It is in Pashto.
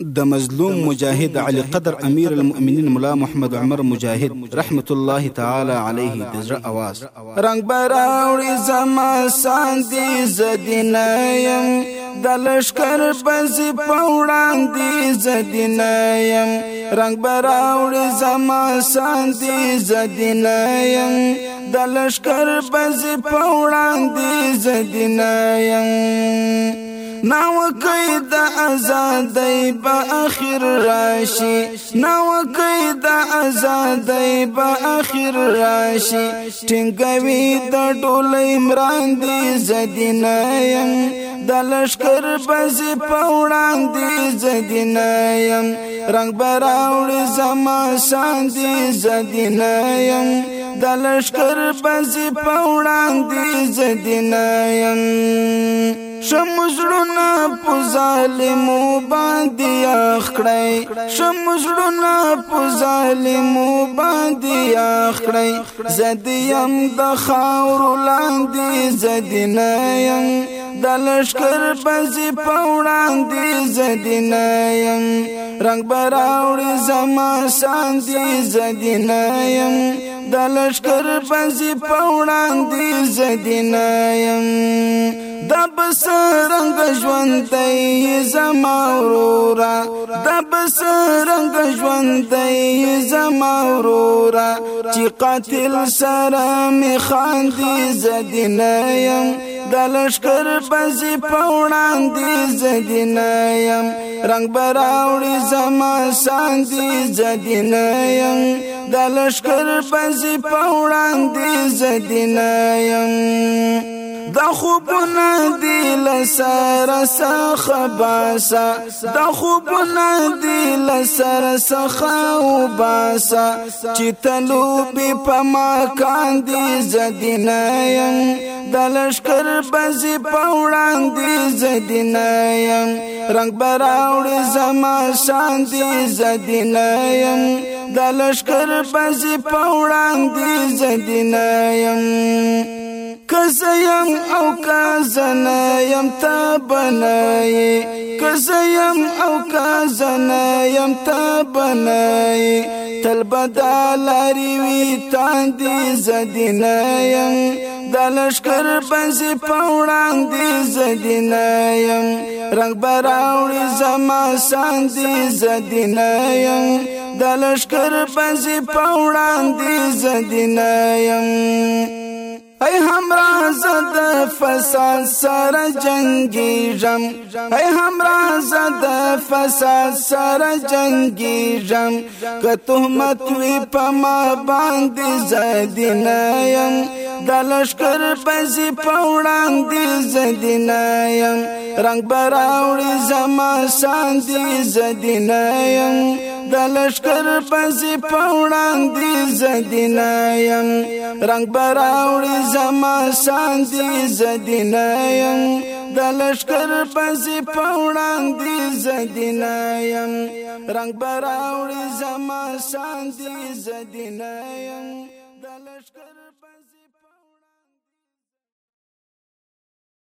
د مظلوم مجاهد علي قدر امیر المؤمنین مولا محمد عمر مجاهد رحمت الله تعالی علیه د زړه आवाज رنگ براوړي زما ساندي زدینایم د لشکر بز پوړاندې زدینایم رنگ براوړي زما ساندي زدینایم د لشکر بز پوړاندې زدینایم نو قید آزادای با اخر راشي نو قید آزادای با اخر راشي ټینګوي د ټولې عمران دی زدینایم د لشکر بز پوړان دی زدینایم رنگ براوړ زما شان دی زدینایم د لشکر بز پوړان دی زدینایم شمزړونه په ظالمو باندې اخړی شمزړونه په ظالمو باندې اخړی زدیم د خاور لاندې زدینایم د لشکر بزی په وړاندې زدینایم رنگ براوړي زما ساندې زدینایم د لشکر بزی په وړاندې زدینایم دا بسرنګ ژوند دی زما ورورا دا بسرنګ ژوند دی زما ورورا چې قاتل سره می خاندي زدنایم د لشکر بزی پوړان دی زدنایم رنگ براوړي زما ساندي زدنایم د لشکر بزی پوړان دی زدنایم دا خوبونه دی لسر سخه باسا دا خوبونه دی لسر سخه او باسا چې تلو به پما کاندي زدینایم د لشکر بزی پوړاندې زدینایم رنگ براوړ زما شان دی زدینایم د لشکر بزی پوړاندې زدینایم کزیم او کزنایم تبنای کزیم او کزنایم تبنای تل بدلاری وی تاندې زدینایم د لشکر بنځي پوړان دې زدینایم رنگ براوړي زما سان دې زدینایم د لشکر بنځي پوړان دې زدینایم فساد سره جنگیږم هي همراز د فساد سره جنگیږم که تهمت وی په ما باندې زدینایم د لشکر پزی په وړاندې زدینایم رنگ براوړي زما ساندي زدینایم د لشکر پسې پوړاندې زدینایم رنگ براوړي زما ساندي زدینایم د لشکر پسې پوړاندې زدینایم رنگ براوړي زما ساندي زدینایم د لشکر